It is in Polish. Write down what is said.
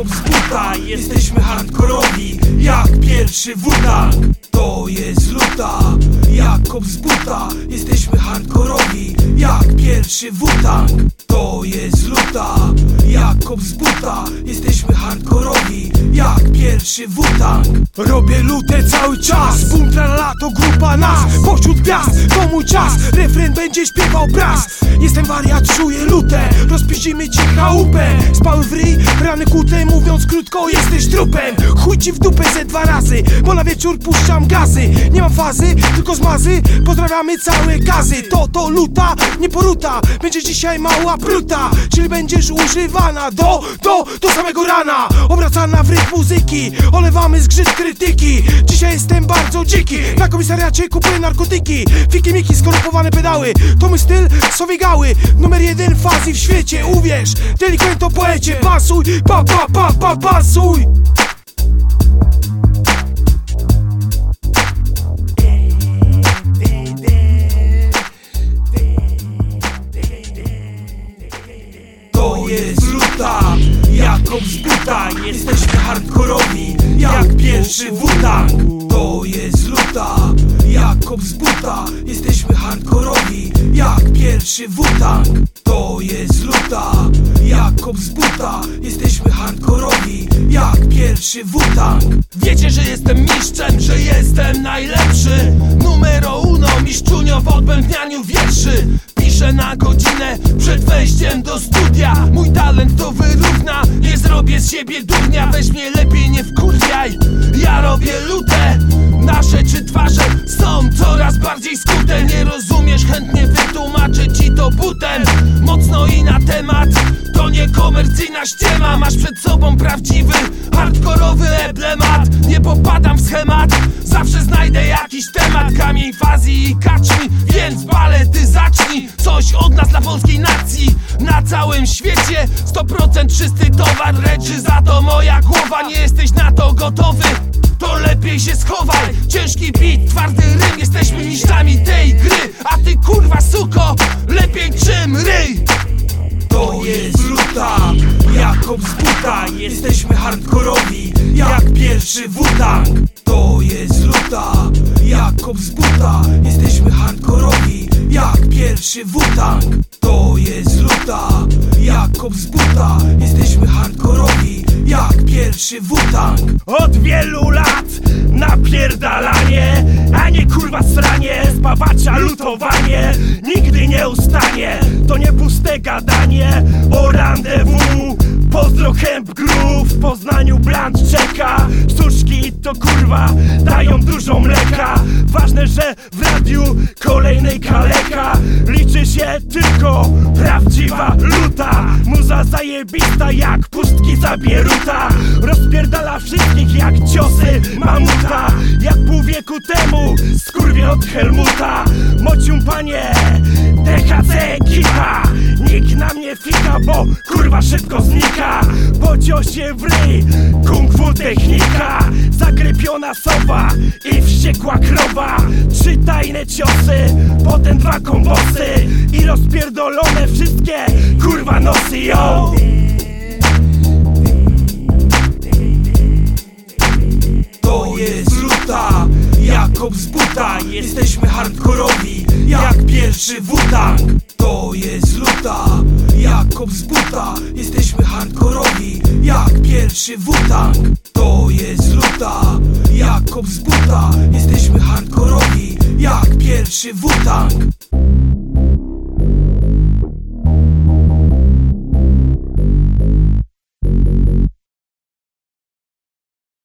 hip-hop z buta Jesteśmy hardkorowi jak pierwszy wutak. To jest luta. Jakob z buta Jesteśmy hardkorowi jak pierwszy wutak. To jest luta. Jakob z buta Jesteśmy hardkorowi wutang Robię lutę cały czas. Buntra na lato, grupa nas. Pośród gwiazd, to mój czas. Refren będzie śpiewał bras Jestem wariat, czuję lutę. Rozpiścimy ci chałupę. Spały w ryj, rany kute Mówiąc krótko, jesteś trupem. Chuj ci w dupę ze dwa razy Bo na wieczór puszczam gazy. Nie mam fazy, tylko zmazy. Pozdrawiamy całe gazy. To, to luta, nie poruta. Będzie dzisiaj mała pruta. Czyli będziesz używana do, do, do samego rana. Obracana w rytm muzyki Olewamy zgrzyt krytyki. Dzisiaj jestem bardzo dziki. Na komisariacie kupuję narkotyki. Fiki miki, skorupowane pedały. To mój styl, sowie gały Numer jeden fazy w świecie, uwierz Delikwento poecie, pasuj Pa, pa, pa, pa, pasuj hardkorowi, jak pierwszy wutang To jest luta, Jakob z buta. Jesteśmy hardkorowi, jak pierwszy wutang To jest luta, Jakob z buta. Jesteśmy hardkorowi, jak pierwszy wutang Wiecie, że jestem mistrzem, że jestem najlepszy. Numero uno, mistrzunio w odbębnianiu wierszy Piszę na godzinę przed wejściem do studia. Mój talent to wyrówna, nie zrobię z siebie durnia Weź mnie lepiej nie wkurwiaj, ja robię lutę. Nasze trzy twarze są coraz bardziej skute. Nie rozumiesz, chętnie wytłumaczę ci to butem. Mocno i na temat, to nie komercyjna ściema. Masz przed sobą prawdziwy, hardkorowy emblemat Nie popadam w schemat, jakiś temat Kamień fazji i kaczmi, więc balety zacznij. Coś od nas dla polskiej nacji. Na całym świecie 100% czysty towar Leczy. Za to moja głowa. Nie jesteś na to gotowy. To lepiej się schowaj. Ciężki beat, twardy rym. Jesteśmy mistrzami tej gry. A ty kurwa suko Lepiej czym ryj? To jest luta, Jakob z buta Jesteśmy hardkorowi, jak pierwszy wutang To jest luta, Jakob z buta. Jesteśmy hardkorowi, jak pierwszy wutang To jest luta, Jakob z buta. Jesteśmy hardkorowi, jak pierwszy wutang Od wielu lat napierdalanie A nie kurwa sranie, zbawacza lutowanie Nigdy nie ustanie, to nie puste gadanie O rendezvous, pozdro Hemp Groove W Poznaniu Sztuczki to kurwa, dają dużo mleka. Ważne, że w radiu kolejnej kaleka. Liczy się tylko prawdziwa luta. Muza zajebista jak pustki zabieruta Rozpierdala wszystkich jak ciosy mamuta. Jak pół wieku temu skurwie od Helmuta. Mocium panie, THC ekipa Nikt na mnie fika, bo kurwa szybko znika. Po ciosie w ryj, kung fu technika. Zagrypiona sowa i wściekła krowa. Trzy tajne ciosy, potem dwa kombosy I rozpierdolone wszystkie kurwa nosy, yo! To jest luta, Jakob z buta. Jesteśmy hardkorowi, jak pierwszy wutang To jest luta, Jakob z buta. Jesteśmy hardkorowi, jak pierwszy wutang To jest luta, Jakob z buta. Jesteśmy hardkorowi, jak pierwszy wutang